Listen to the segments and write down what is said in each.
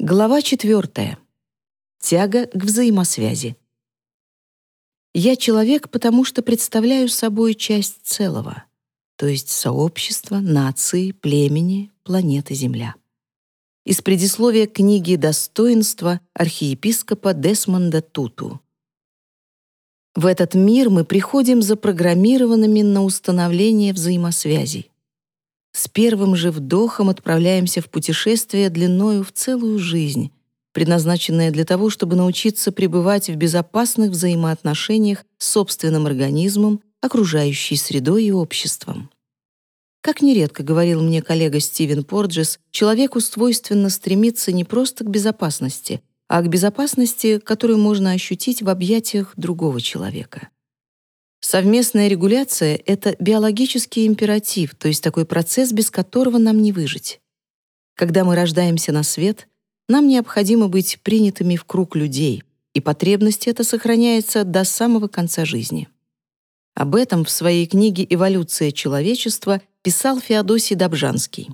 Глава четвертая. Тяга к взаимосвязи. Я человек, потому что представляю собой часть целого, то есть сообщества, нации, племени, планеты Земля. Из предисловия книги «Достоинство» архиепископа Десмонда Туту. В этот мир мы приходим запрограммированными на установление взаимосвязей. С первым же вдохом отправляемся в путешествие длиною в целую жизнь, предназначенное для того, чтобы научиться пребывать в безопасных взаимоотношениях с собственным организмом, окружающей средой и обществом. Как нередко говорил мне коллега Стивен Порджес, человеку свойственно стремиться не просто к безопасности, а к безопасности, которую можно ощутить в объятиях другого человека. Совместная регуляция — это биологический императив, то есть такой процесс, без которого нам не выжить. Когда мы рождаемся на свет, нам необходимо быть принятыми в круг людей, и потребность эта сохраняется до самого конца жизни. Об этом в своей книге «Эволюция человечества» писал Феодосий Добжанский.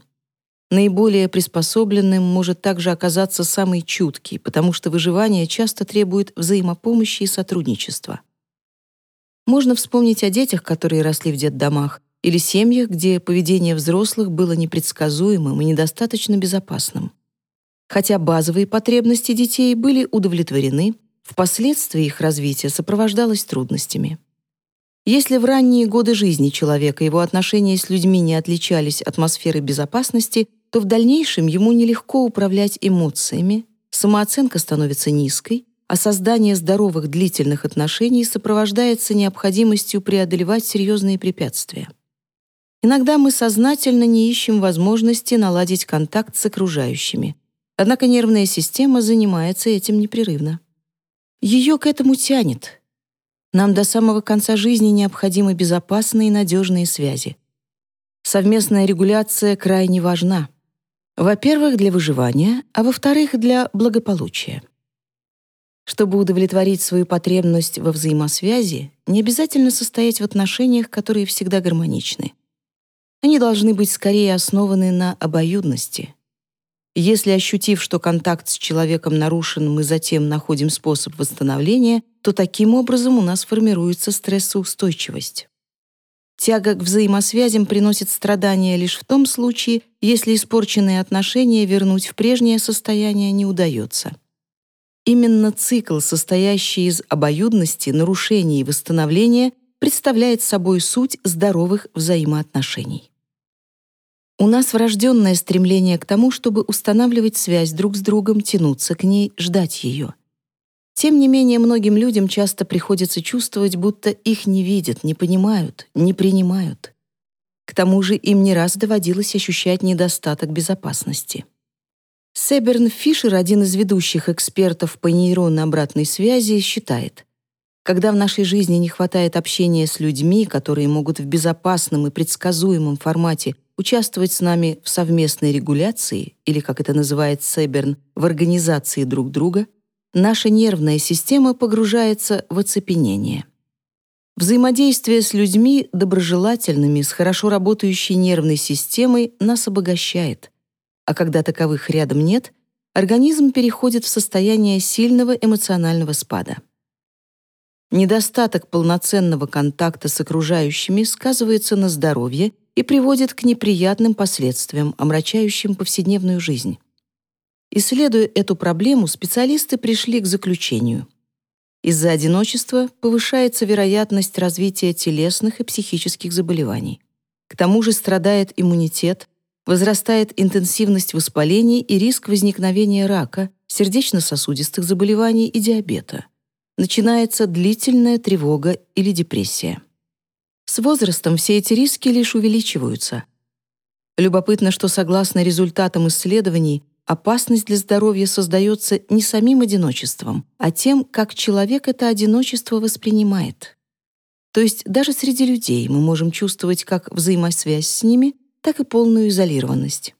Наиболее приспособленным может также оказаться самый чуткий, потому что выживание часто требует взаимопомощи и сотрудничества. Можно вспомнить о детях, которые росли в детдомах, или семьях, где поведение взрослых было непредсказуемым и недостаточно безопасным. Хотя базовые потребности детей были удовлетворены, впоследствии их развитие сопровождалось трудностями. Если в ранние годы жизни человека его отношения с людьми не отличались атмосферой безопасности, то в дальнейшем ему нелегко управлять эмоциями, самооценка становится низкой, а создание здоровых длительных отношений сопровождается необходимостью преодолевать серьезные препятствия. Иногда мы сознательно не ищем возможности наладить контакт с окружающими, однако нервная система занимается этим непрерывно. Ее к этому тянет. Нам до самого конца жизни необходимы безопасные и надежные связи. Совместная регуляция крайне важна. Во-первых, для выживания, а во-вторых, для благополучия. Чтобы удовлетворить свою потребность во взаимосвязи, не обязательно состоять в отношениях, которые всегда гармоничны. Они должны быть скорее основаны на обоюдности. Если, ощутив, что контакт с человеком нарушен, мы затем находим способ восстановления, то таким образом у нас формируется стрессоустойчивость. Тяга к взаимосвязям приносит страдания лишь в том случае, если испорченные отношения вернуть в прежнее состояние не удается. Именно цикл, состоящий из обоюдности, нарушения и восстановления, представляет собой суть здоровых взаимоотношений. У нас врожденное стремление к тому, чтобы устанавливать связь друг с другом, тянуться к ней, ждать ее. Тем не менее, многим людям часто приходится чувствовать, будто их не видят, не понимают, не принимают. К тому же им не раз доводилось ощущать недостаток безопасности. Себерн Фишер, один из ведущих экспертов по нейронной обратной связи, считает, когда в нашей жизни не хватает общения с людьми, которые могут в безопасном и предсказуемом формате участвовать с нами в совместной регуляции, или, как это называет Себерн, в организации друг друга, наша нервная система погружается в оцепенение. Взаимодействие с людьми, доброжелательными, с хорошо работающей нервной системой, нас обогащает, а когда таковых рядом нет, организм переходит в состояние сильного эмоционального спада. Недостаток полноценного контакта с окружающими сказывается на здоровье и приводит к неприятным последствиям, омрачающим повседневную жизнь. Исследуя эту проблему, специалисты пришли к заключению. Из-за одиночества повышается вероятность развития телесных и психических заболеваний. К тому же страдает иммунитет, возрастает интенсивность воспалений и риск возникновения рака, сердечно-сосудистых заболеваний и диабета. Начинается длительная тревога или депрессия. С возрастом все эти риски лишь увеличиваются. Любопытно, что согласно результатам исследований, опасность для здоровья создается не самим одиночеством, а тем, как человек это одиночество воспринимает. То есть даже среди людей мы можем чувствовать как взаимосвязь с ними, так и полную изолированность.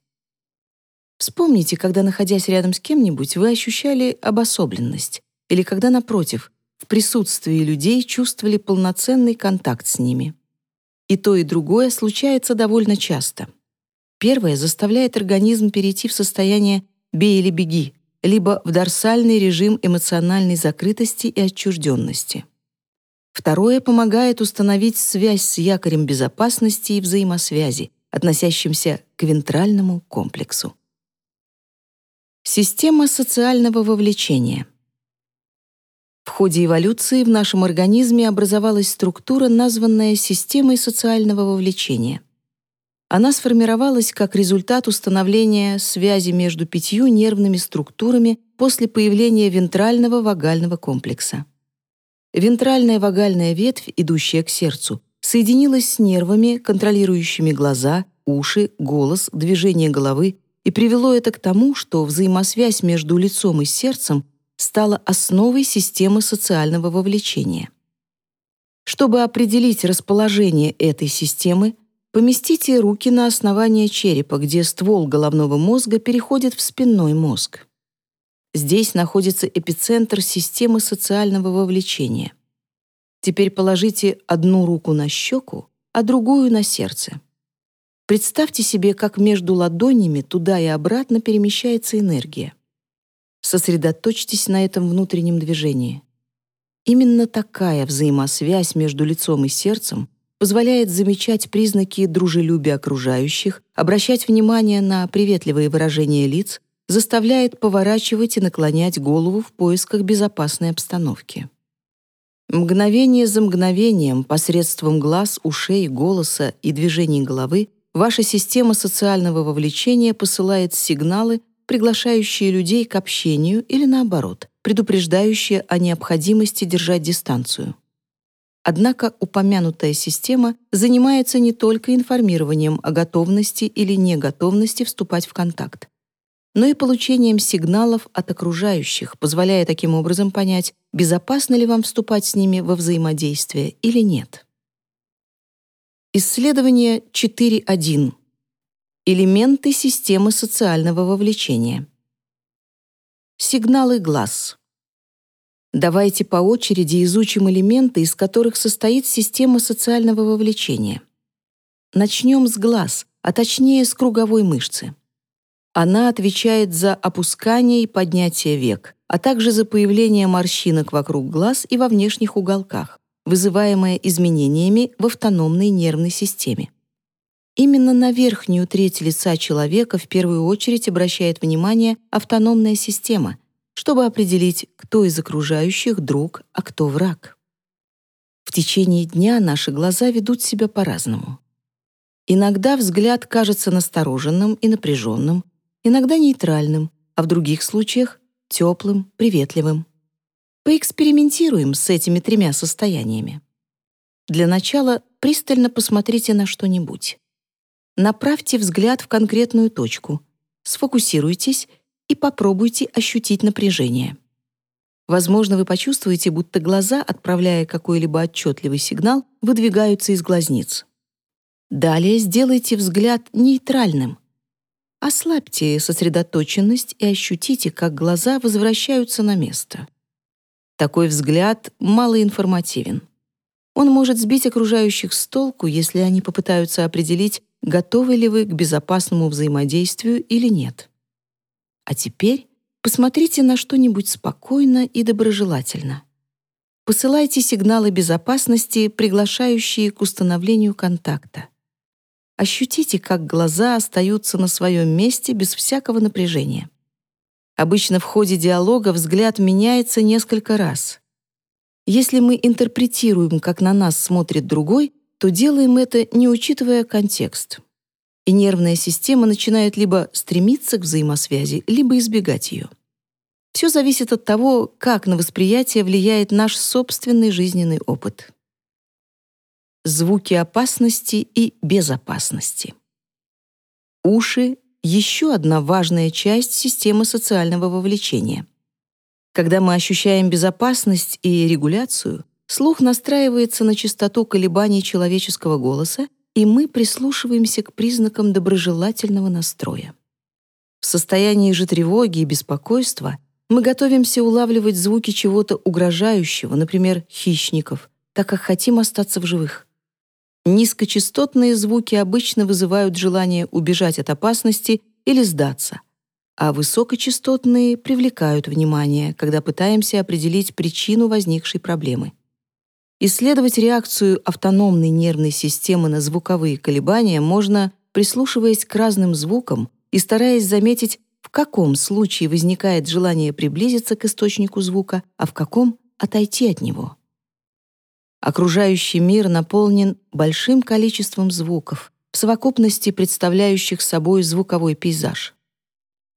Вспомните, когда, находясь рядом с кем-нибудь, вы ощущали обособленность, или когда, напротив, в присутствии людей чувствовали полноценный контакт с ними. И то, и другое случается довольно часто. Первое заставляет организм перейти в состояние «бей или беги», либо в дорсальный режим эмоциональной закрытости и отчужденности. Второе помогает установить связь с якорем безопасности и взаимосвязи, относящимся к вентральному комплексу. Система социального вовлечения. В ходе эволюции в нашем организме образовалась структура, названная системой социального вовлечения. Она сформировалась как результат установления связи между пятью нервными структурами после появления вентрального вагального комплекса. Вентральная вагальная ветвь, идущая к сердцу, соединилась с нервами, контролирующими глаза, уши, голос, движение головы, и привело это к тому, что взаимосвязь между лицом и сердцем стала основой системы социального вовлечения. Чтобы определить расположение этой системы, поместите руки на основание черепа, где ствол головного мозга переходит в спинной мозг. Здесь находится эпицентр системы социального вовлечения. Теперь положите одну руку на щеку, а другую на сердце. Представьте себе, как между ладонями туда и обратно перемещается энергия. Сосредоточьтесь на этом внутреннем движении. Именно такая взаимосвязь между лицом и сердцем позволяет замечать признаки дружелюбия окружающих, обращать внимание на приветливые выражения лиц, заставляет поворачивать и наклонять голову в поисках безопасной обстановки. Мгновение за мгновением посредством глаз, ушей, голоса и движений головы ваша система социального вовлечения посылает сигналы, приглашающие людей к общению или наоборот, предупреждающие о необходимости держать дистанцию. Однако упомянутая система занимается не только информированием о готовности или неготовности вступать в контакт но и получением сигналов от окружающих, позволяя таким образом понять, безопасно ли вам вступать с ними во взаимодействие или нет. Исследование 4.1. Элементы системы социального вовлечения. Сигналы глаз. Давайте по очереди изучим элементы, из которых состоит система социального вовлечения. Начнем с глаз, а точнее с круговой мышцы. Она отвечает за опускание и поднятие век, а также за появление морщинок вокруг глаз и во внешних уголках, вызываемое изменениями в автономной нервной системе. Именно на верхнюю треть лица человека в первую очередь обращает внимание автономная система, чтобы определить, кто из окружающих друг, а кто враг. В течение дня наши глаза ведут себя по-разному. Иногда взгляд кажется настороженным и напряженным, иногда нейтральным, а в других случаях — теплым, приветливым. Поэкспериментируем с этими тремя состояниями. Для начала пристально посмотрите на что-нибудь. Направьте взгляд в конкретную точку, сфокусируйтесь и попробуйте ощутить напряжение. Возможно, вы почувствуете, будто глаза, отправляя какой-либо отчетливый сигнал, выдвигаются из глазниц. Далее сделайте взгляд нейтральным — Ослабьте сосредоточенность и ощутите, как глаза возвращаются на место. Такой взгляд малоинформативен. Он может сбить окружающих с толку, если они попытаются определить, готовы ли вы к безопасному взаимодействию или нет. А теперь посмотрите на что-нибудь спокойно и доброжелательно. Посылайте сигналы безопасности, приглашающие к установлению контакта. Ощутите, как глаза остаются на своем месте без всякого напряжения. Обычно в ходе диалога взгляд меняется несколько раз. Если мы интерпретируем, как на нас смотрит другой, то делаем это, не учитывая контекст. И нервная система начинает либо стремиться к взаимосвязи, либо избегать ее. Все зависит от того, как на восприятие влияет наш собственный жизненный опыт звуки опасности и безопасности. Уши — еще одна важная часть системы социального вовлечения. Когда мы ощущаем безопасность и регуляцию, слух настраивается на частоту колебаний человеческого голоса, и мы прислушиваемся к признакам доброжелательного настроя. В состоянии же тревоги и беспокойства мы готовимся улавливать звуки чего-то угрожающего, например, хищников, так как хотим остаться в живых. Низкочастотные звуки обычно вызывают желание убежать от опасности или сдаться. а высокочастотные привлекают внимание, когда пытаемся определить причину возникшей проблемы. Исследовать реакцию автономной нервной системы на звуковые колебания можно, прислушиваясь к разным звукам и стараясь заметить, в каком случае возникает желание приблизиться к источнику звука, а в каком — отойти от него. Окружающий мир наполнен большим количеством звуков, в совокупности представляющих собой звуковой пейзаж.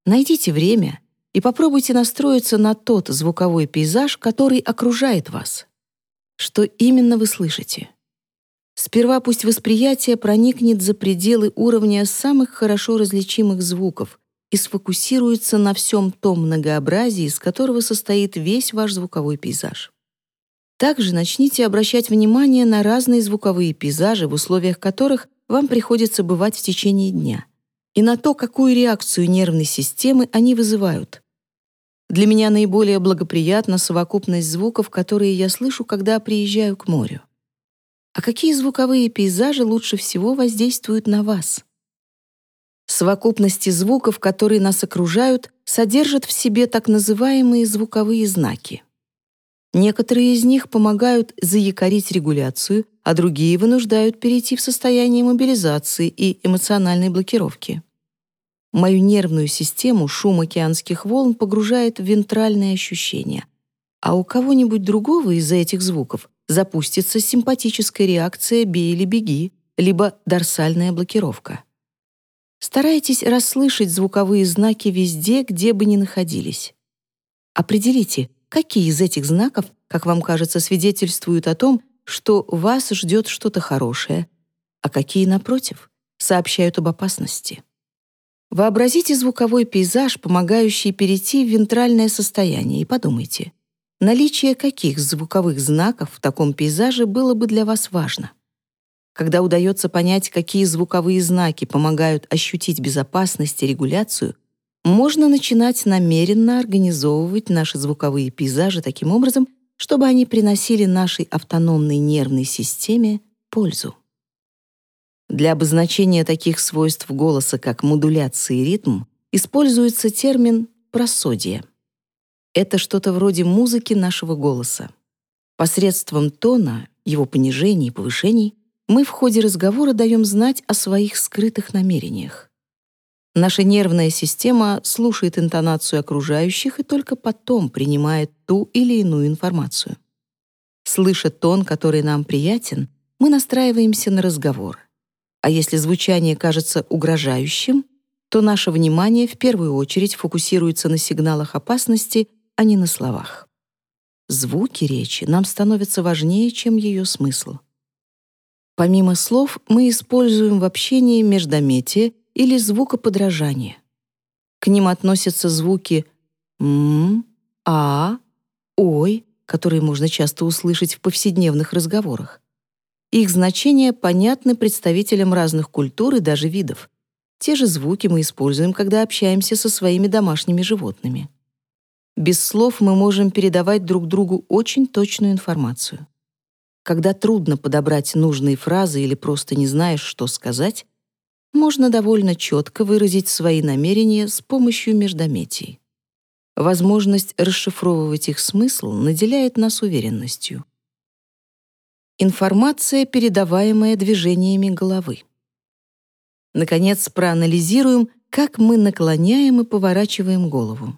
Найдите время и попробуйте настроиться на тот звуковой пейзаж, который окружает вас. Что именно вы слышите? Сперва пусть восприятие проникнет за пределы уровня самых хорошо различимых звуков и сфокусируется на всем том многообразии, из которого состоит весь ваш звуковой пейзаж. Также начните обращать внимание на разные звуковые пейзажи, в условиях которых вам приходится бывать в течение дня, и на то, какую реакцию нервной системы они вызывают. Для меня наиболее благоприятна совокупность звуков, которые я слышу, когда приезжаю к морю. А какие звуковые пейзажи лучше всего воздействуют на вас? Совокупности звуков, которые нас окружают, содержат в себе так называемые звуковые знаки. Некоторые из них помогают заякорить регуляцию, а другие вынуждают перейти в состояние мобилизации и эмоциональной блокировки. Мою нервную систему шум океанских волн погружает в вентральные ощущения. А у кого-нибудь другого из-за этих звуков запустится симпатическая реакция «бей или беги», либо дорсальная блокировка. Старайтесь расслышать звуковые знаки везде, где бы ни находились. Определите, какие из этих знаков, как вам кажется, свидетельствуют о том, что вас ждет что-то хорошее, а какие, напротив, сообщают об опасности. Вообразите звуковой пейзаж, помогающий перейти в вентральное состояние, и подумайте, наличие каких звуковых знаков в таком пейзаже было бы для вас важно. Когда удается понять, какие звуковые знаки помогают ощутить безопасность и регуляцию, можно начинать намеренно организовывать наши звуковые пейзажи таким образом, чтобы они приносили нашей автономной нервной системе пользу. Для обозначения таких свойств голоса, как модуляция и ритм, используется термин «просодие». Это что-то вроде музыки нашего голоса. Посредством тона, его понижений и повышений мы в ходе разговора даем знать о своих скрытых намерениях. Наша нервная система слушает интонацию окружающих и только потом принимает ту или иную информацию. Слыша тон, который нам приятен, мы настраиваемся на разговор. А если звучание кажется угрожающим, то наше внимание в первую очередь фокусируется на сигналах опасности, а не на словах. Звуки речи нам становятся важнее, чем ее смысл. Помимо слов мы используем в общении междометие или звукоподражание. К ним относятся звуки «м», «а», «ой», которые можно часто услышать в повседневных разговорах. Их значения понятны представителям разных культур и даже видов. Те же звуки мы используем, когда общаемся со своими домашними животными. Без слов мы можем передавать друг другу очень точную информацию. Когда трудно подобрать нужные фразы или просто не знаешь, что сказать, можно довольно четко выразить свои намерения с помощью междометий. Возможность расшифровывать их смысл наделяет нас уверенностью. Информация, передаваемая движениями головы. Наконец, проанализируем, как мы наклоняем и поворачиваем голову.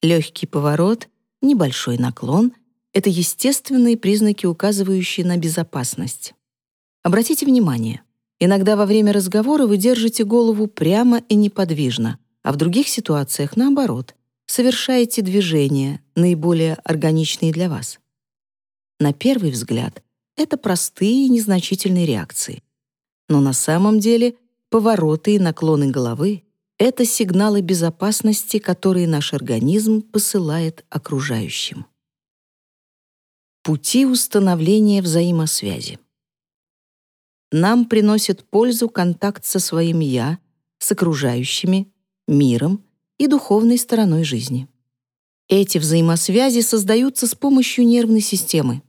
Легкий поворот, небольшой наклон — это естественные признаки, указывающие на безопасность. Обратите внимание, иногда во время разговора вы держите голову прямо и неподвижно, а в других ситуациях, наоборот, совершаете движения, наиболее органичные для вас. На первый взгляд, это простые и незначительные реакции. Но на самом деле повороты и наклоны головы — это сигналы безопасности, которые наш организм посылает окружающим. Пути установления взаимосвязи. Нам приносит пользу контакт со своим «я», с окружающими, миром и духовной стороной жизни. Эти взаимосвязи создаются с помощью нервной системы,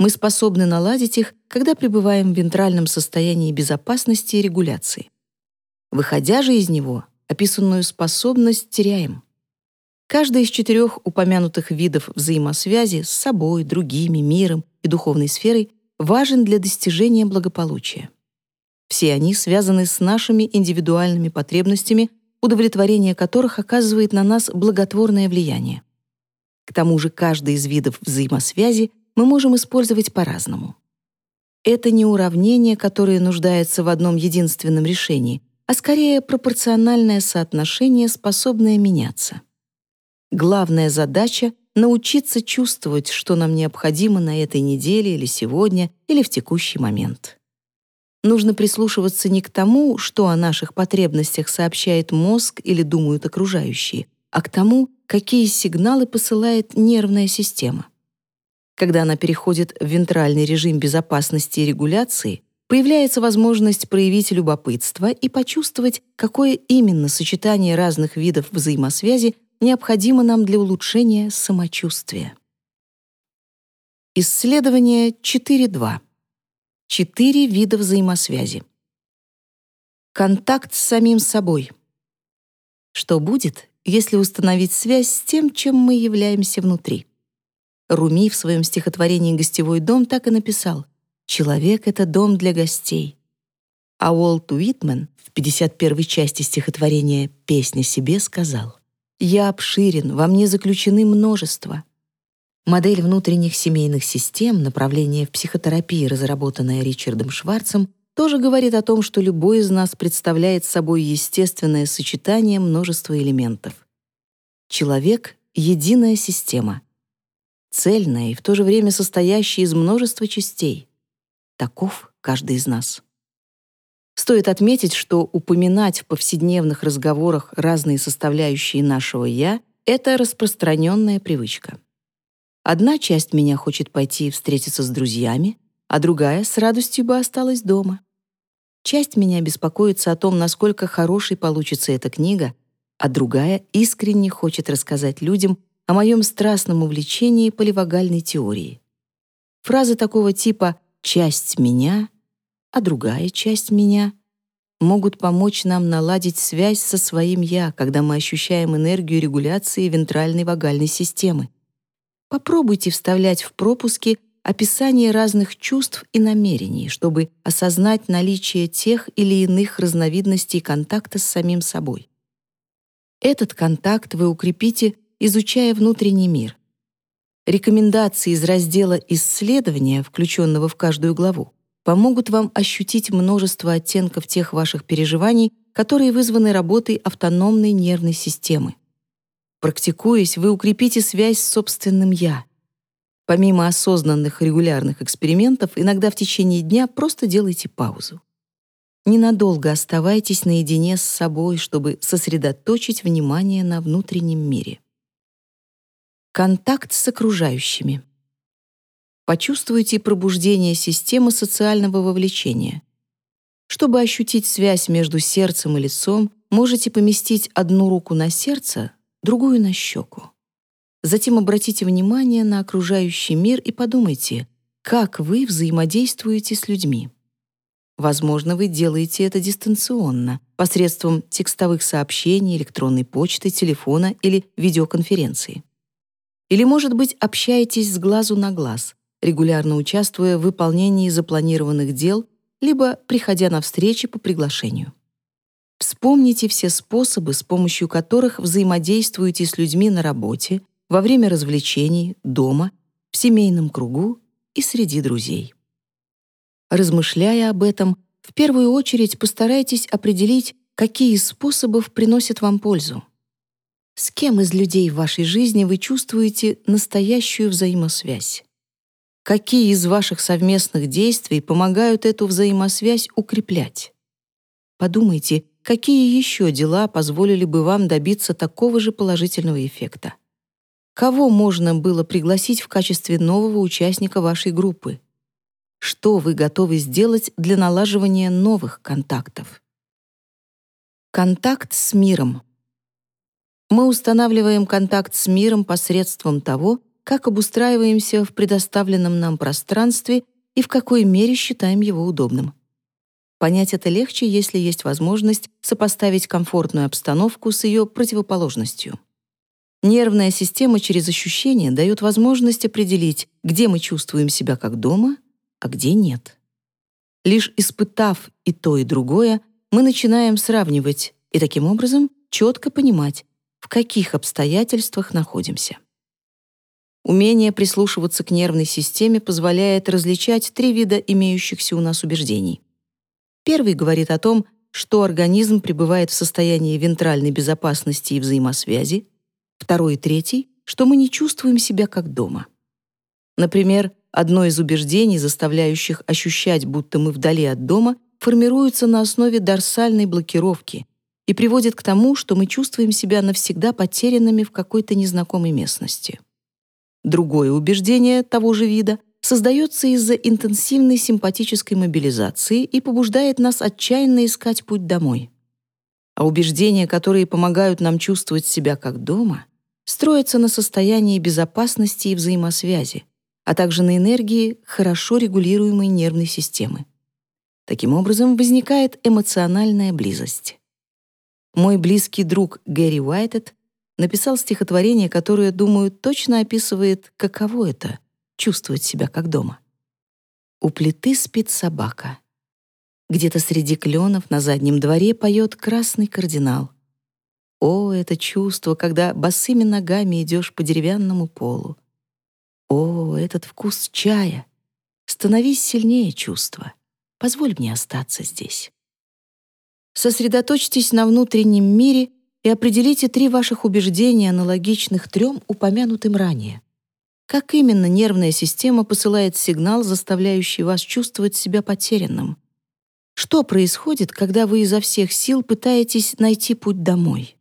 мы способны наладить их, когда пребываем в вентральном состоянии безопасности и регуляции. Выходя же из него, описанную способность теряем. Каждый из четырех упомянутых видов взаимосвязи с собой, другими, миром и духовной сферой важен для достижения благополучия. Все они связаны с нашими индивидуальными потребностями, удовлетворение которых оказывает на нас благотворное влияние. К тому же каждый из видов взаимосвязи мы можем использовать по-разному. Это не уравнение, которое нуждается в одном единственном решении, а скорее пропорциональное соотношение, способное меняться. Главная задача — научиться чувствовать, что нам необходимо на этой неделе или сегодня, или в текущий момент. Нужно прислушиваться не к тому, что о наших потребностях сообщает мозг или думают окружающие, а к тому, какие сигналы посылает нервная система. Когда она переходит в вентральный режим безопасности и регуляции, появляется возможность проявить любопытство и почувствовать, какое именно сочетание разных видов взаимосвязи необходимо нам для улучшения самочувствия. Исследование 4.2. Четыре вида взаимосвязи. Контакт с самим собой. Что будет, если установить связь с тем, чем мы являемся внутри? Руми в своем стихотворении «Гостевой дом» так и написал «Человек — это дом для гостей». А Уолт Уитмен в 51-й части стихотворения «Песня себе» сказал я обширен, во мне заключены множество. Модель внутренних семейных систем, направление в психотерапии, разработанная Ричардом Шварцем, тоже говорит о том, что любой из нас представляет собой естественное сочетание множества элементов. Человек — единая система, цельная и в то же время состоящая из множества частей. Таков каждый из нас. Стоит отметить, что упоминать в повседневных разговорах разные составляющие нашего «я» — это распространенная привычка. Одна часть меня хочет пойти встретиться с друзьями, а другая с радостью бы осталась дома. Часть меня беспокоится о том, насколько хорошей получится эта книга, а другая искренне хочет рассказать людям о моем страстном увлечении поливагальной теорией. Фразы такого типа «часть меня» а другая часть меня могут помочь нам наладить связь со своим «я», когда мы ощущаем энергию регуляции вентральной вагальной системы. Попробуйте вставлять в пропуски описание разных чувств и намерений, чтобы осознать наличие тех или иных разновидностей контакта с самим собой. Этот контакт вы укрепите, изучая внутренний мир. Рекомендации из раздела «Исследования», включенного в каждую главу, помогут вам ощутить множество оттенков тех ваших переживаний, которые вызваны работой автономной нервной системы. Практикуясь, вы укрепите связь с собственным «я». Помимо осознанных регулярных экспериментов, иногда в течение дня просто делайте паузу. Ненадолго оставайтесь наедине с собой, чтобы сосредоточить внимание на внутреннем мире. Контакт с окружающими. Почувствуйте пробуждение системы социального вовлечения. Чтобы ощутить связь между сердцем и лицом, можете поместить одну руку на сердце, другую на щеку. Затем обратите внимание на окружающий мир и подумайте, как вы взаимодействуете с людьми. Возможно, вы делаете это дистанционно, посредством текстовых сообщений, электронной почты, телефона или видеоконференции. Или, может быть, общаетесь с глазу на глаз, регулярно участвуя в выполнении запланированных дел либо приходя на встречи по приглашению. Вспомните все способы, с помощью которых взаимодействуете с людьми на работе, во время развлечений, дома, в семейном кругу и среди друзей. Размышляя об этом, в первую очередь постарайтесь определить, какие из способов приносят вам пользу. С кем из людей в вашей жизни вы чувствуете настоящую взаимосвязь? Какие из ваших совместных действий помогают эту взаимосвязь укреплять? Подумайте, какие еще дела позволили бы вам добиться такого же положительного эффекта? Кого можно было пригласить в качестве нового участника вашей группы? Что вы готовы сделать для налаживания новых контактов? Контакт с миром. Мы устанавливаем контакт с миром посредством того, как обустраиваемся в предоставленном нам пространстве и в какой мере считаем его удобным. Понять это легче, если есть возможность сопоставить комфортную обстановку с ее противоположностью. Нервная система через ощущения дает возможность определить, где мы чувствуем себя как дома, а где нет. Лишь испытав и то, и другое, мы начинаем сравнивать и таким образом четко понимать, в каких обстоятельствах находимся. Умение прислушиваться к нервной системе позволяет различать три вида имеющихся у нас убеждений. Первый говорит о том, что организм пребывает в состоянии вентральной безопасности и взаимосвязи, второй и третий, что мы не чувствуем себя как дома. Например, одно из убеждений, заставляющих ощущать, будто мы вдали от дома, формируется на основе дорсальной блокировки и приводит к тому, что мы чувствуем себя навсегда потерянными в какой-то незнакомой местности. Другое убеждение того же вида создается из-за интенсивной симпатической мобилизации и побуждает нас отчаянно искать путь домой. А убеждения, которые помогают нам чувствовать себя как дома, строятся на состоянии безопасности и взаимосвязи, а также на энергии хорошо регулируемой нервной системы. Таким образом, возникает эмоциональная близость. Мой близкий друг Гэри Уайтед написал стихотворение, которое, думаю, точно описывает, каково это — чувствовать себя как дома. У плиты спит собака. Где-то среди кленов на заднем дворе поет красный кардинал. О, это чувство, когда босыми ногами идешь по деревянному полу. О, этот вкус чая! Становись сильнее чувства. Позволь мне остаться здесь. Сосредоточьтесь на внутреннем мире и определите три ваших убеждения, аналогичных трем упомянутым ранее. Как именно нервная система посылает сигнал, заставляющий вас чувствовать себя потерянным? Что происходит, когда вы изо всех сил пытаетесь найти путь домой?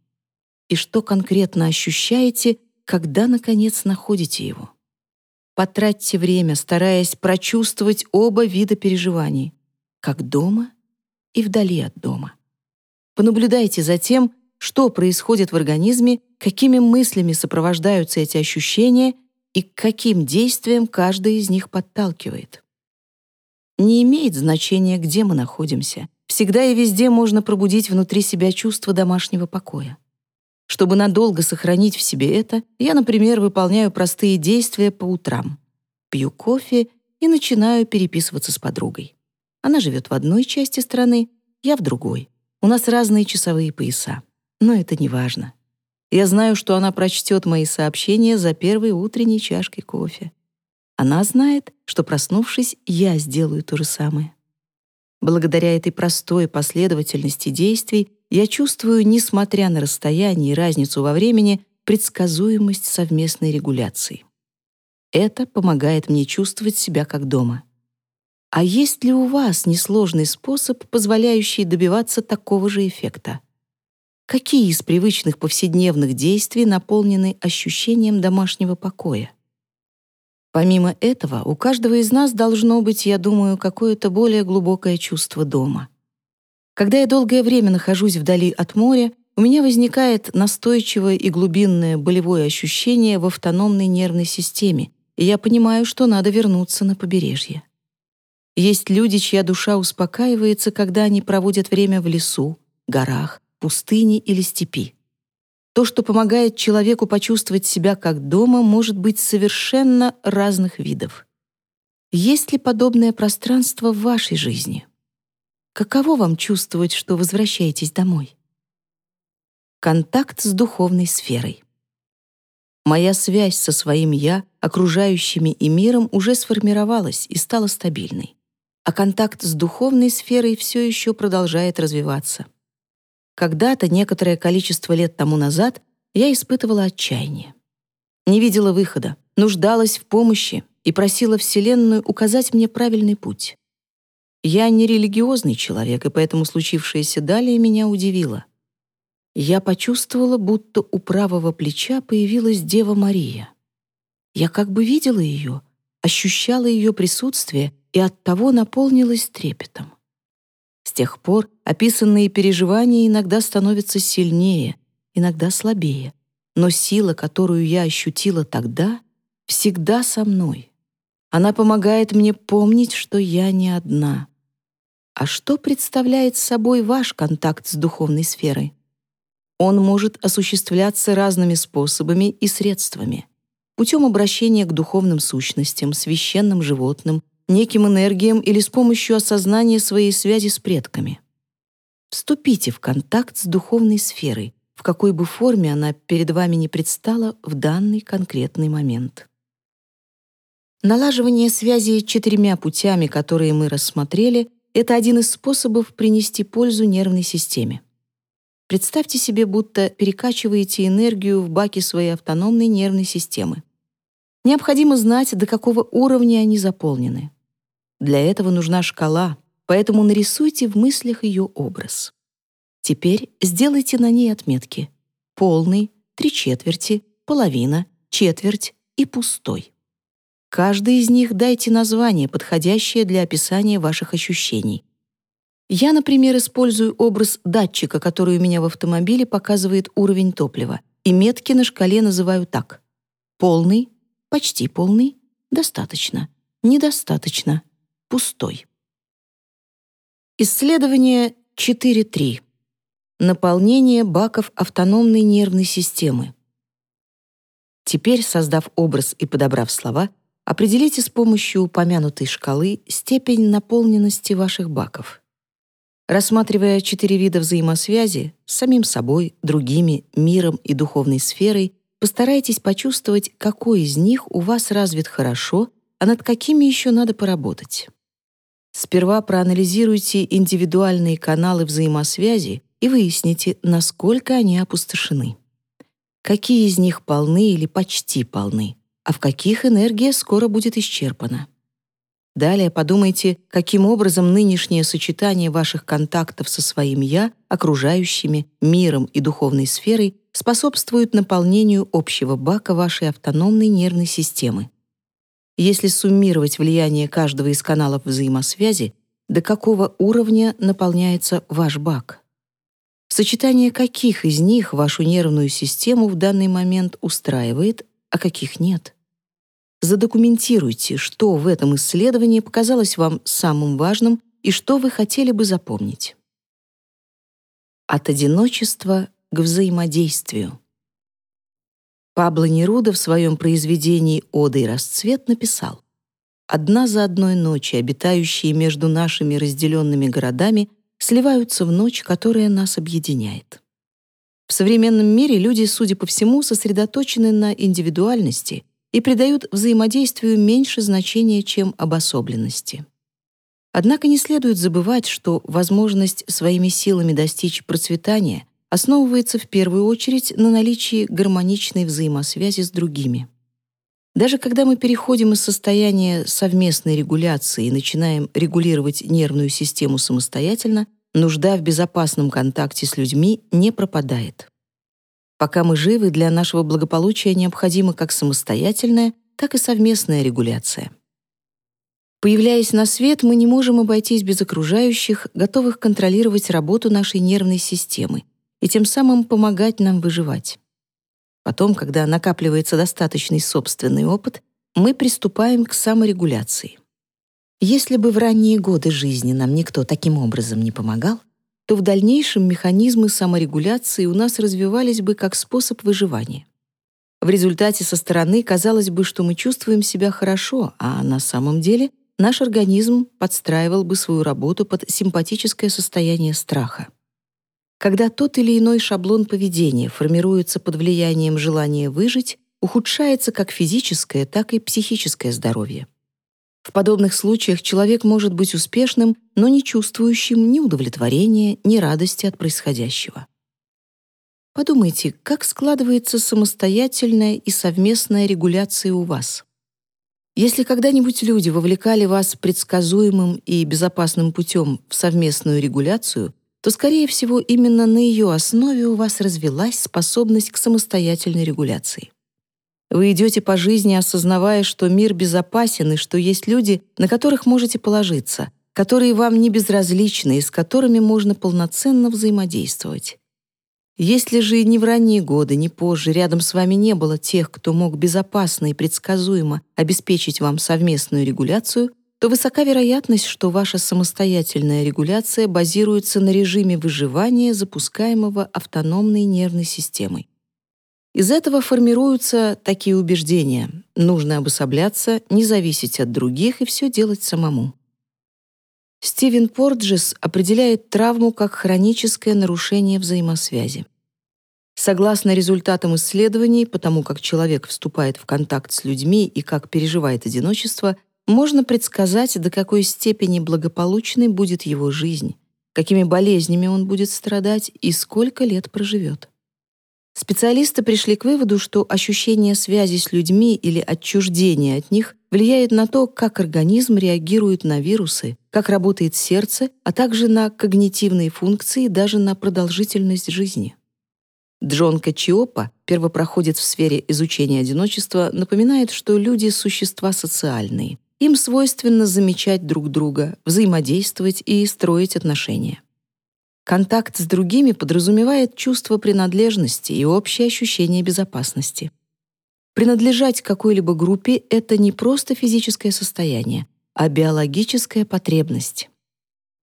И что конкретно ощущаете, когда, наконец, находите его? Потратьте время, стараясь прочувствовать оба вида переживаний, как дома и вдали от дома. Понаблюдайте за тем, что происходит в организме, какими мыслями сопровождаются эти ощущения и к каким действиям каждый из них подталкивает. Не имеет значения, где мы находимся. Всегда и везде можно пробудить внутри себя чувство домашнего покоя. Чтобы надолго сохранить в себе это, я, например, выполняю простые действия по утрам. Пью кофе и начинаю переписываться с подругой. Она живет в одной части страны, я в другой. У нас разные часовые пояса. Но это не важно. Я знаю, что она прочтет мои сообщения за первой утренней чашкой кофе. Она знает, что, проснувшись, я сделаю то же самое. Благодаря этой простой последовательности действий я чувствую, несмотря на расстояние и разницу во времени, предсказуемость совместной регуляции. Это помогает мне чувствовать себя как дома. А есть ли у вас несложный способ, позволяющий добиваться такого же эффекта? Какие из привычных повседневных действий наполнены ощущением домашнего покоя? Помимо этого, у каждого из нас должно быть, я думаю, какое-то более глубокое чувство дома. Когда я долгое время нахожусь вдали от моря, у меня возникает настойчивое и глубинное болевое ощущение в автономной нервной системе, и я понимаю, что надо вернуться на побережье. Есть люди, чья душа успокаивается, когда они проводят время в лесу, горах, пустыне или степи. То, что помогает человеку почувствовать себя как дома, может быть совершенно разных видов. Есть ли подобное пространство в вашей жизни? Каково вам чувствовать, что возвращаетесь домой? Контакт с духовной сферой. Моя связь со своим «я», окружающими и миром уже сформировалась и стала стабильной а контакт с духовной сферой все еще продолжает развиваться. Когда-то, некоторое количество лет тому назад, я испытывала отчаяние. Не видела выхода, нуждалась в помощи и просила Вселенную указать мне правильный путь. Я не религиозный человек, и поэтому случившееся далее меня удивило. Я почувствовала, будто у правого плеча появилась Дева Мария. Я как бы видела ее, ощущала ее присутствие и оттого наполнилась трепетом. С тех пор описанные переживания иногда становятся сильнее, иногда слабее, но сила, которую я ощутила тогда, всегда со мной. Она помогает мне помнить, что я не одна. а что представляет собой ваш контакт с духовной сферой? Он может осуществляться разными способами и средствами. Путем обращения к духовным сущностям, священным животным, неким энергиям или с помощью осознания своей связи с предками. Вступите в контакт с духовной сферой, в какой бы форме она перед вами не предстала в данный конкретный момент. Налаживание связи четырьмя путями, которые мы рассмотрели, это один из способов принести пользу нервной системе. Представьте себе, будто перекачиваете энергию в баки своей автономной нервной системы. Необходимо знать, до какого уровня они заполнены. Для этого нужна шкала, поэтому нарисуйте в мыслях ее образ. Теперь сделайте на ней отметки. Полный, три четверти, половина, четверть и пустой. Каждой из них дайте название, подходящее для описания ваших ощущений. Я, например, использую образ датчика, который у меня в автомобиле показывает уровень топлива, и метки на шкале называю так. Полный, почти полный, достаточно, недостаточно, пустой. Исследование 4.3. Наполнение баков автономной нервной системы. Теперь, создав образ и подобрав слова, определите с помощью упомянутой шкалы степень наполненности ваших баков. Рассматривая четыре вида взаимосвязи с самим собой, другими, миром и духовной сферой, постарайтесь почувствовать, какой из них у вас развит хорошо, а над какими еще надо поработать. Сперва проанализируйте индивидуальные каналы взаимосвязи и выясните, насколько они опустошены. Какие из них полны или почти полны, а в каких энергия скоро будет исчерпана. Далее подумайте, каким образом нынешнее сочетание ваших контактов со своим «я», окружающими, миром и духовной сферой способствует наполнению общего бака вашей автономной нервной системы. Если суммировать влияние каждого из каналов взаимосвязи, до какого уровня наполняется ваш бак? Сочетание каких из них вашу нервную систему в данный момент устраивает, а каких нет? Задокументируйте, что в этом исследовании показалось вам самым важным и что вы хотели бы запомнить. От одиночества к взаимодействию. Пабло Неруда в своем произведении «Ода и расцвет» написал «Одна за одной ночи, обитающие между нашими разделенными городами, сливаются в ночь, которая нас объединяет. В современном мире люди, судя по всему, сосредоточены на индивидуальности и придают взаимодействию меньше значения, чем обособленности. Однако не следует забывать, что возможность своими силами достичь процветания основывается в первую очередь на наличии гармоничной взаимосвязи с другими. Даже когда мы переходим из состояния совместной регуляции и начинаем регулировать нервную систему самостоятельно, нужда в безопасном контакте с людьми не пропадает. Пока мы живы, для нашего благополучия необходима как самостоятельная, так и совместная регуляция. Появляясь на свет, мы не можем обойтись без окружающих, готовых контролировать работу нашей нервной системы и тем самым помогать нам выживать. Потом, когда накапливается достаточный собственный опыт, мы приступаем к саморегуляции. Если бы в ранние годы жизни нам никто таким образом не помогал, то в дальнейшем механизмы саморегуляции у нас развивались бы как способ выживания. В результате со стороны казалось бы, что мы чувствуем себя хорошо, а на самом деле наш организм подстраивал бы свою работу под симпатическое состояние страха. Когда тот или иной шаблон поведения формируется под влиянием желания выжить, ухудшается как физическое, так и психическое здоровье. В подобных случаях человек может быть успешным, но не чувствующим ни удовлетворения, ни радости от происходящего. Подумайте, как складывается самостоятельная и совместная регуляция у вас. Если когда-нибудь люди вовлекали вас предсказуемым и безопасным путем в совместную регуляцию, то, скорее всего, именно на ее основе у вас развилась способность к самостоятельной регуляции. Вы идете по жизни, осознавая, что мир безопасен и что есть люди, на которых можете положиться, которые вам не безразличны и с которыми можно полноценно взаимодействовать. Если же ни в ранние годы, ни позже рядом с вами не было тех, кто мог безопасно и предсказуемо обеспечить вам совместную регуляцию, то высока вероятность, что ваша самостоятельная регуляция базируется на режиме выживания, запускаемого автономной нервной системой. Из этого формируются такие убеждения. Нужно обособляться, не зависеть от других и все делать самому. Стивен Порджес определяет травму как хроническое нарушение взаимосвязи. Согласно результатам исследований, потому как человек вступает в контакт с людьми и как переживает одиночество, можно предсказать, до какой степени благополучной будет его жизнь, какими болезнями он будет страдать и сколько лет проживет. Специалисты пришли к выводу, что ощущение связи с людьми или отчуждение от них влияет на то, как организм реагирует на вирусы, как работает сердце, а также на когнитивные функции и даже на продолжительность жизни. Джон Качиопа, первопроходец в сфере изучения одиночества, напоминает, что люди — существа социальные. Им свойственно замечать друг друга, взаимодействовать и строить отношения. Контакт с другими подразумевает чувство принадлежности и общее ощущение безопасности. Принадлежать какой-либо группе — это не просто физическое состояние, а биологическая потребность.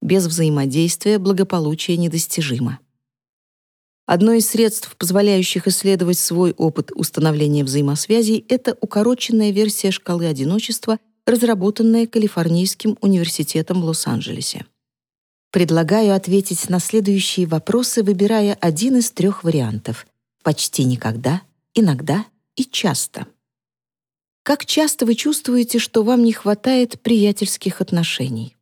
Без взаимодействия благополучие недостижимо. Одно из средств, позволяющих исследовать свой опыт установления взаимосвязей, это укороченная версия шкалы одиночества, разработанная Калифорнийским университетом в Лос-Анджелесе. Предлагаю ответить на следующие вопросы, выбирая один из трех вариантов — почти никогда, иногда и часто. Как часто вы чувствуете, что вам не хватает приятельских отношений?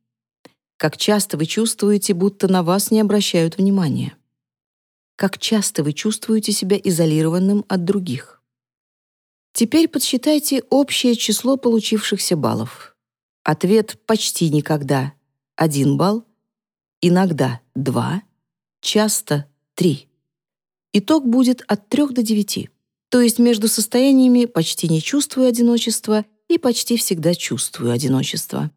Как часто вы чувствуете, будто на вас не обращают внимания? Как часто вы чувствуете себя изолированным от других? Теперь подсчитайте общее число получившихся баллов. Ответ «почти никогда» — 1 балл, иногда — 2, часто — 3. Итог будет от 3 до 9 то есть между состояниями «почти не чувствую одиночества» и «почти всегда чувствую одиночество».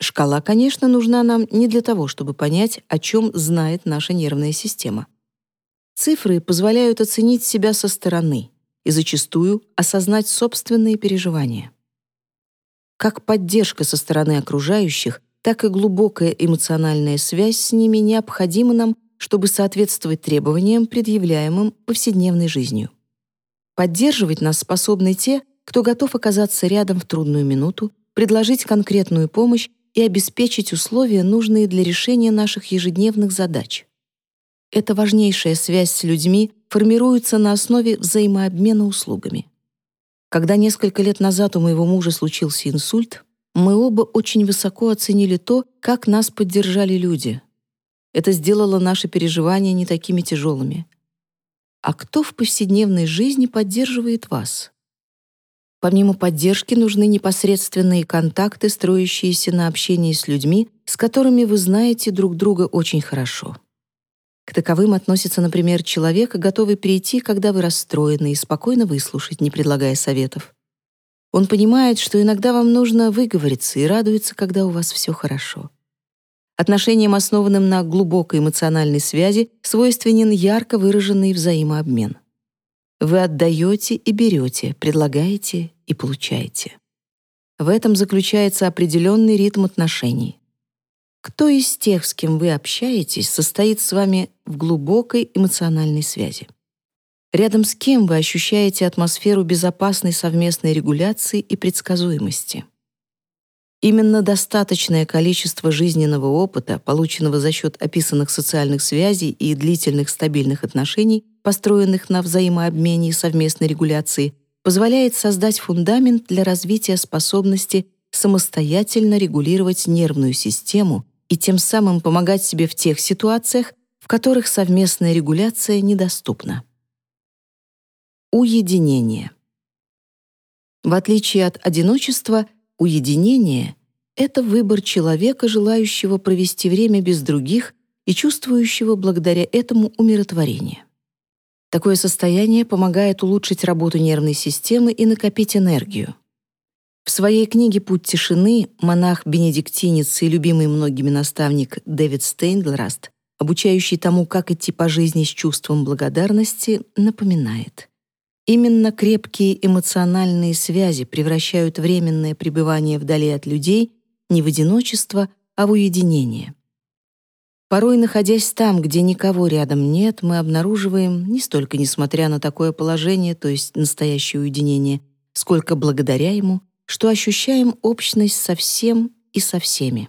Шкала, конечно, нужна нам не для того, чтобы понять, о чем знает наша нервная система. Цифры позволяют оценить себя со стороны и зачастую осознать собственные переживания. Как поддержка со стороны окружающих, так и глубокая эмоциональная связь с ними необходима нам, чтобы соответствовать требованиям, предъявляемым повседневной жизнью. Поддерживать нас способны те, кто готов оказаться рядом в трудную минуту, предложить конкретную помощь и обеспечить условия, нужные для решения наших ежедневных задач. Эта важнейшая связь с людьми формируется на основе взаимообмена услугами. Когда несколько лет назад у моего мужа случился инсульт, мы оба очень высоко оценили то, как нас поддержали люди. Это сделало наши переживания не такими тяжелыми а кто в повседневной жизни поддерживает вас. Помимо поддержки нужны непосредственные контакты, строящиеся на общении с людьми, с которыми вы знаете друг друга очень хорошо. К таковым относится, например, человек, готовый прийти, когда вы расстроены, и спокойно выслушать, не предлагая советов. Он понимает, что иногда вам нужно выговориться и радуется, когда у вас все хорошо. Отношениям, основанным на глубокой эмоциональной связи, свойственен ярко выраженный взаимообмен. Вы отдаете и берете, предлагаете и получаете. В этом заключается определенный ритм отношений. Кто из тех, с кем вы общаетесь, состоит с вами в глубокой эмоциональной связи? Рядом с кем вы ощущаете атмосферу безопасной совместной регуляции и предсказуемости? Именно достаточное количество жизненного опыта, полученного за счет описанных социальных связей и длительных стабильных отношений, построенных на взаимообмене и совместной регуляции, позволяет создать фундамент для развития способности самостоятельно регулировать нервную систему и тем самым помогать себе в тех ситуациях, в которых совместная регуляция недоступна. Уединение. В отличие от одиночества, Уединение — это выбор человека, желающего провести время без других и чувствующего благодаря этому умиротворение. Такое состояние помогает улучшить работу нервной системы и накопить энергию. В своей книге «Путь тишины» монах-бенедиктинец и любимый многими наставник Дэвид Стейндлраст, обучающий тому, как идти по жизни с чувством благодарности, напоминает — Именно крепкие эмоциональные связи превращают временное пребывание вдали от людей не в одиночество, а в уединение. Порой, находясь там, где никого рядом нет, мы обнаруживаем, не столько несмотря на такое положение, то есть настоящее уединение, сколько благодаря ему, что ощущаем общность со всем и со всеми.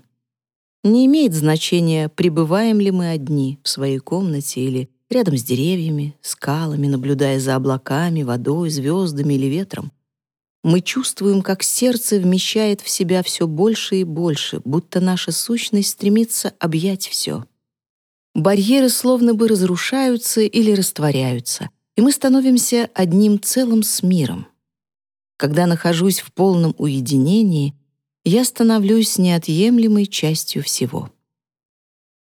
Не имеет значения, пребываем ли мы одни в своей комнате или рядом с деревьями, скалами, наблюдая за облаками, водой, звездами или ветром. Мы чувствуем, как сердце вмещает в себя все больше и больше, будто наша сущность стремится объять все. Барьеры словно бы разрушаются или растворяются, и мы становимся одним целым с миром. Когда нахожусь в полном уединении, я становлюсь неотъемлемой частью всего.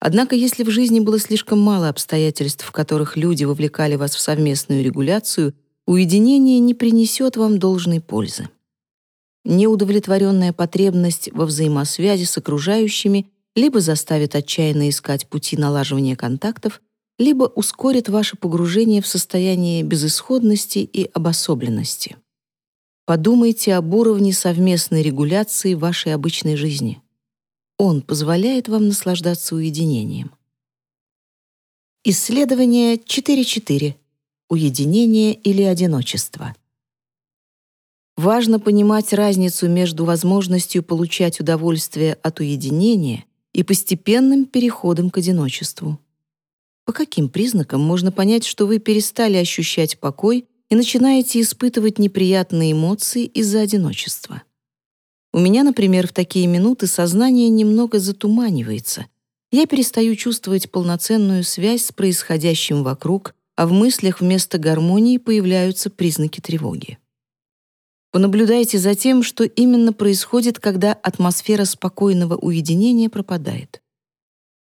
Однако, если в жизни было слишком мало обстоятельств, в которых люди вовлекали вас в совместную регуляцию, уединение не принесет вам должной пользы. Неудовлетворенная потребность во взаимосвязи с окружающими либо заставит отчаянно искать пути налаживания контактов, либо ускорит ваше погружение в состояние безысходности и обособленности. Подумайте об уровне совместной регуляции вашей обычной жизни. Он позволяет вам наслаждаться уединением. Исследование 4.4 уединение или одиночество. Важно понимать разницу между возможностью получать удовольствие от уединения и постепенным переходом к одиночеству. По каким признакам можно понять, что вы перестали ощущать покой и начинаете испытывать неприятные эмоции из-за одиночества? У меня, например, в такие минуты сознание немного затуманивается. Я перестаю чувствовать полноценную связь с происходящим вокруг а в мыслях вместо гармонии появляются признаки тревоги. Понаблюдайте за тем, что именно происходит, когда атмосфера спокойного уединения пропадает.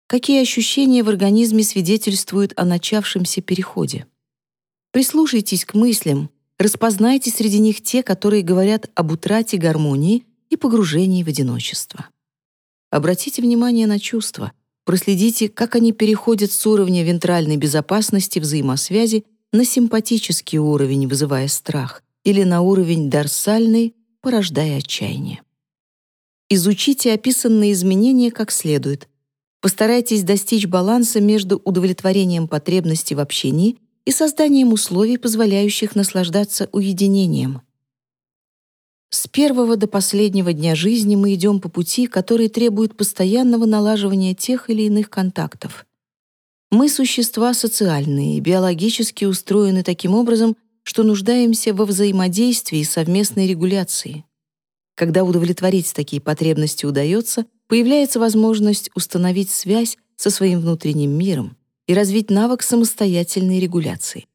Какие ощущения в организме свидетельствуют о начавшемся переходе? Прислушайтесь к мыслям, распознайте среди них те, которые говорят об утрате гармонии и погружении в одиночество. Обратите внимание на чувства, Проследите, как они переходят с уровня вентральной безопасности взаимосвязи на симпатический уровень, вызывая страх, или на уровень дорсальный, порождая отчаяние. Изучите описанные изменения как следует. Постарайтесь достичь баланса между удовлетворением потребностей в общении и созданием условий, позволяющих наслаждаться уединением. С первого до последнего дня жизни мы идем по пути, который требует постоянного налаживания тех или иных контактов. Мы существа социальные биологически устроены таким образом, что нуждаемся во взаимодействии и совместной регуляции. Когда удовлетворить такие потребности удается, появляется возможность установить связь со своим внутренним миром и развить навык самостоятельной регуляции.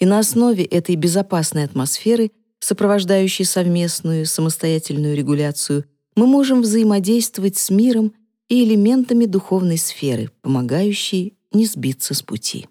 И на основе этой безопасной атмосферы сопровождающий совместную самостоятельную регуляцию, мы можем взаимодействовать с миром и элементами духовной сферы, помогающей не сбиться с пути.